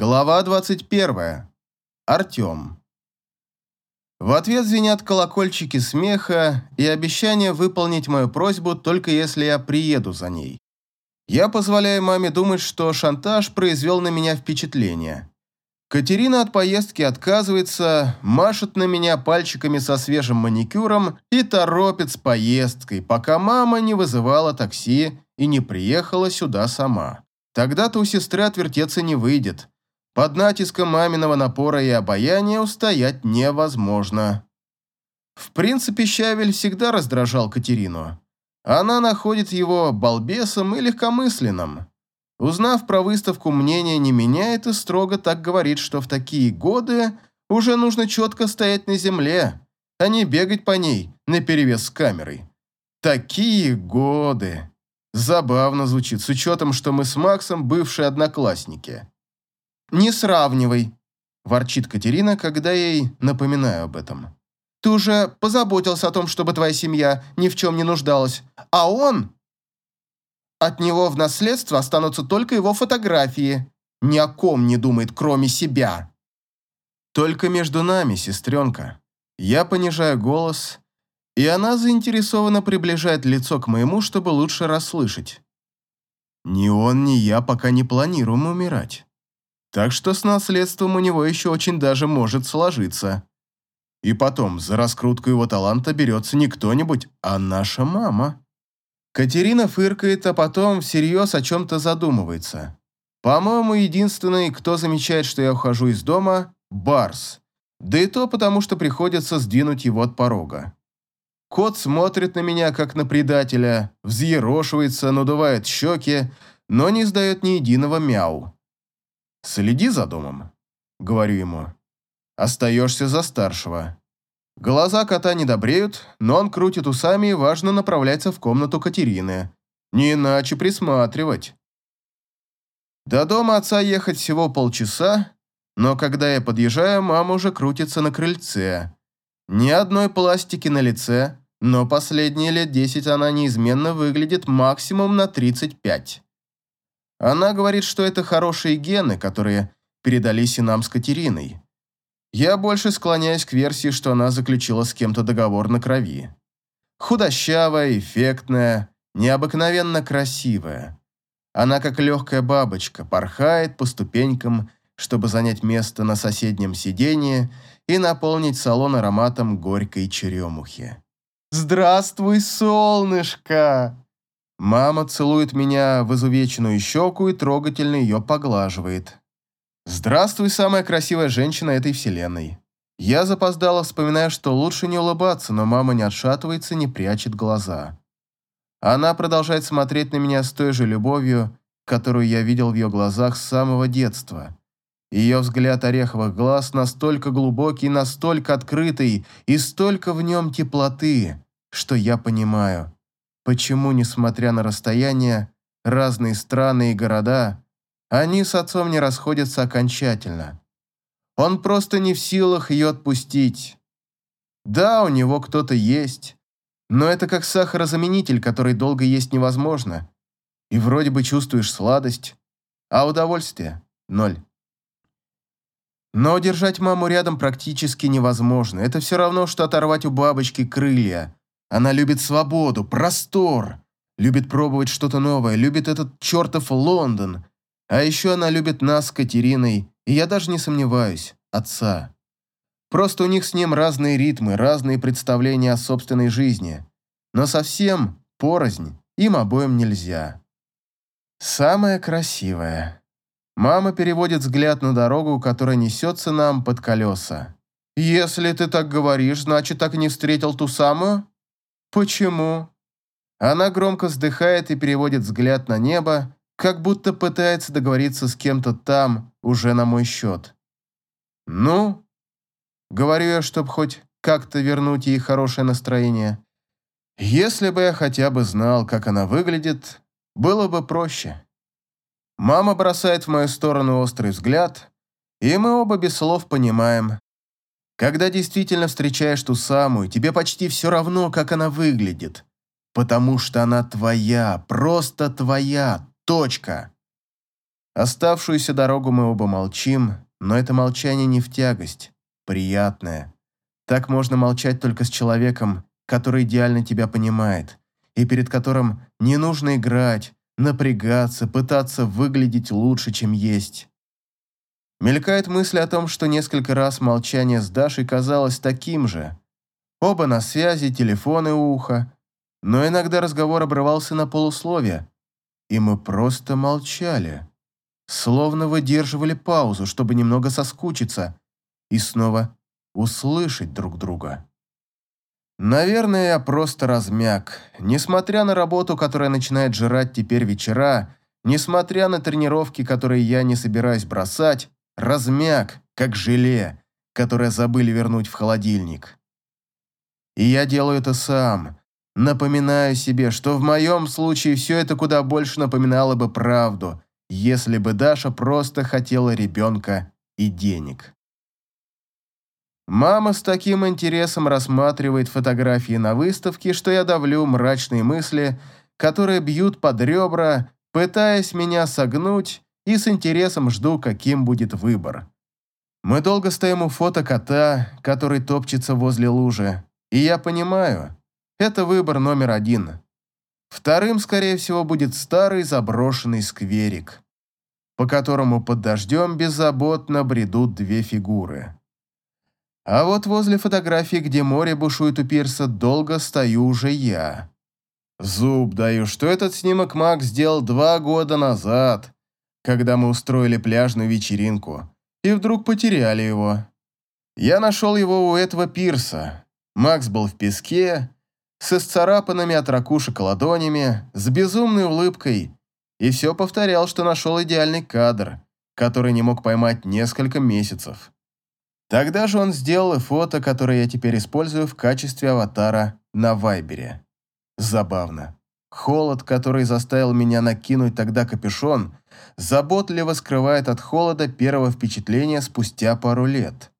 Глава 21. Артем. В ответ звенят колокольчики смеха и обещание выполнить мою просьбу, только если я приеду за ней. Я позволяю маме думать, что шантаж произвел на меня впечатление. Катерина от поездки отказывается, машет на меня пальчиками со свежим маникюром и торопит с поездкой, пока мама не вызывала такси и не приехала сюда сама. Тогда-то у сестры отвертеться не выйдет. Под натиском маминого напора и обаяния устоять невозможно. В принципе, Щавель всегда раздражал Катерину. Она находит его балбесом и легкомысленным. Узнав про выставку, мнение не меняет и строго так говорит, что в такие годы уже нужно четко стоять на земле, а не бегать по ней наперевес с камерой. Такие годы. Забавно звучит, с учетом, что мы с Максом бывшие одноклассники. «Не сравнивай», – ворчит Катерина, когда я ей напоминаю об этом. «Ты уже позаботился о том, чтобы твоя семья ни в чем не нуждалась, а он...» От него в наследство останутся только его фотографии. Ни о ком не думает, кроме себя. Только между нами, сестренка. Я понижаю голос, и она заинтересованно приближает лицо к моему, чтобы лучше расслышать. Ни он, ни я пока не планируем умирать. Так что с наследством у него еще очень даже может сложиться. И потом, за раскрутку его таланта берется не кто-нибудь, а наша мама. Катерина фыркает, а потом всерьез о чем-то задумывается. По-моему, единственный, кто замечает, что я ухожу из дома – Барс. Да и то потому, что приходится сдвинуть его от порога. Кот смотрит на меня, как на предателя, взъерошивается, надувает щеки, но не издает ни единого мяу. «Следи за домом», — говорю ему. «Остаешься за старшего». Глаза кота не добреют, но он крутит усами и важно направляется в комнату Катерины. Не иначе присматривать. До дома отца ехать всего полчаса, но когда я подъезжаю, мама уже крутится на крыльце. Ни одной пластики на лице, но последние лет десять она неизменно выглядит максимум на 35. Она говорит, что это хорошие гены, которые передались и нам с Катериной. Я больше склоняюсь к версии, что она заключила с кем-то договор на крови. Худощавая, эффектная, необыкновенно красивая. Она, как легкая бабочка, порхает по ступенькам, чтобы занять место на соседнем сиденье и наполнить салон ароматом горькой черемухи. «Здравствуй, солнышко!» Мама целует меня в изувеченную щеку и трогательно ее поглаживает. Здравствуй, самая красивая женщина этой вселенной. Я запоздало вспоминаю, что лучше не улыбаться, но мама не отшатывается, не прячет глаза. Она продолжает смотреть на меня с той же любовью, которую я видел в ее глазах с самого детства. Ее взгляд ореховых глаз настолько глубокий, настолько открытый, и столько в нем теплоты, что я понимаю, почему, несмотря на расстояние, разные страны и города, они с отцом не расходятся окончательно. Он просто не в силах ее отпустить. Да, у него кто-то есть, но это как сахарозаменитель, который долго есть невозможно. И вроде бы чувствуешь сладость, а удовольствие – ноль. Но удержать маму рядом практически невозможно. Это все равно, что оторвать у бабочки крылья. Она любит свободу, простор, любит пробовать что-то новое, любит этот чертов Лондон, а еще она любит нас с Катериной, и я даже не сомневаюсь, отца. Просто у них с ним разные ритмы, разные представления о собственной жизни. Но совсем порознь им обоим нельзя. Самое красивое. Мама переводит взгляд на дорогу, которая несется нам под колеса. «Если ты так говоришь, значит, так и не встретил ту самую?» «Почему?» Она громко вздыхает и переводит взгляд на небо, как будто пытается договориться с кем-то там, уже на мой счет. «Ну?» Говорю я, чтобы хоть как-то вернуть ей хорошее настроение. Если бы я хотя бы знал, как она выглядит, было бы проще. Мама бросает в мою сторону острый взгляд, и мы оба без слов понимаем. Когда действительно встречаешь ту самую, тебе почти все равно, как она выглядит. Потому что она твоя, просто твоя, Точка. Оставшуюся дорогу мы оба молчим, но это молчание не в тягость, приятное. Так можно молчать только с человеком, который идеально тебя понимает, и перед которым не нужно играть, напрягаться, пытаться выглядеть лучше, чем есть. Мелькает мысль о том, что несколько раз молчание с Дашей казалось таким же. Оба на связи, телефоны у уха, но иногда разговор обрывался на полусловие, и мы просто молчали, словно выдерживали паузу, чтобы немного соскучиться и снова услышать друг друга. Наверное, я просто размяк. Несмотря на работу, которая начинает жрать теперь вечера, несмотря на тренировки, которые я не собираюсь бросать, размяк, как желе, которое забыли вернуть в холодильник. И я делаю это сам. Напоминаю себе, что в моем случае все это куда больше напоминало бы правду, если бы Даша просто хотела ребенка и денег. Мама с таким интересом рассматривает фотографии на выставке, что я давлю мрачные мысли, которые бьют под ребра, пытаясь меня согнуть, и с интересом жду, каким будет выбор. Мы долго стоим у фото кота, который топчется возле лужи, и я понимаю, это выбор номер один. Вторым, скорее всего, будет старый заброшенный скверик, по которому под дождем беззаботно бредут две фигуры. А вот возле фотографии, где море бушует у пирса, долго стою уже я. Зуб даю, что этот снимок Макс сделал два года назад, когда мы устроили пляжную вечеринку, и вдруг потеряли его. Я нашел его у этого пирса. Макс был в песке, с исцарапанными от ракушек ладонями, с безумной улыбкой, и все повторял, что нашел идеальный кадр, который не мог поймать несколько месяцев. Тогда же он сделал и фото, которое я теперь использую в качестве аватара на Вайбере. Забавно. Холод, который заставил меня накинуть тогда капюшон, заботливо скрывает от холода первого впечатления спустя пару лет.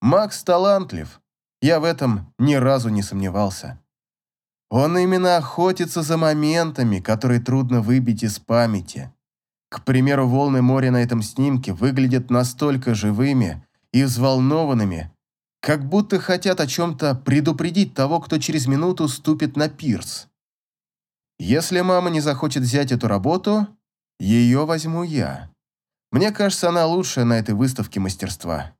Макс талантлив. Я в этом ни разу не сомневался. Он именно охотится за моментами, которые трудно выбить из памяти. К примеру, волны моря на этом снимке выглядят настолько живыми, и взволнованными, как будто хотят о чем-то предупредить того, кто через минуту ступит на пирс. Если мама не захочет взять эту работу, ее возьму я. Мне кажется, она лучшая на этой выставке мастерства.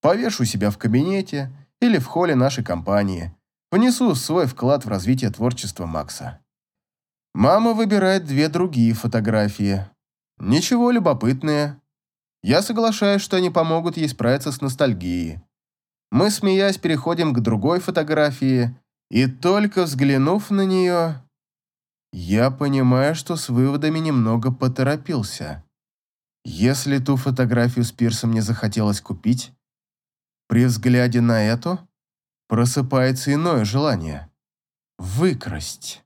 Повешу себя в кабинете или в холле нашей компании. Внесу свой вклад в развитие творчества Макса. Мама выбирает две другие фотографии. Ничего любопытные, я соглашаюсь, что они помогут ей справиться с ностальгией. Мы, смеясь, переходим к другой фотографии, и только взглянув на нее, я понимаю, что с выводами немного поторопился. Если ту фотографию с пирсом мне захотелось купить, при взгляде на эту просыпается иное желание – выкрасть.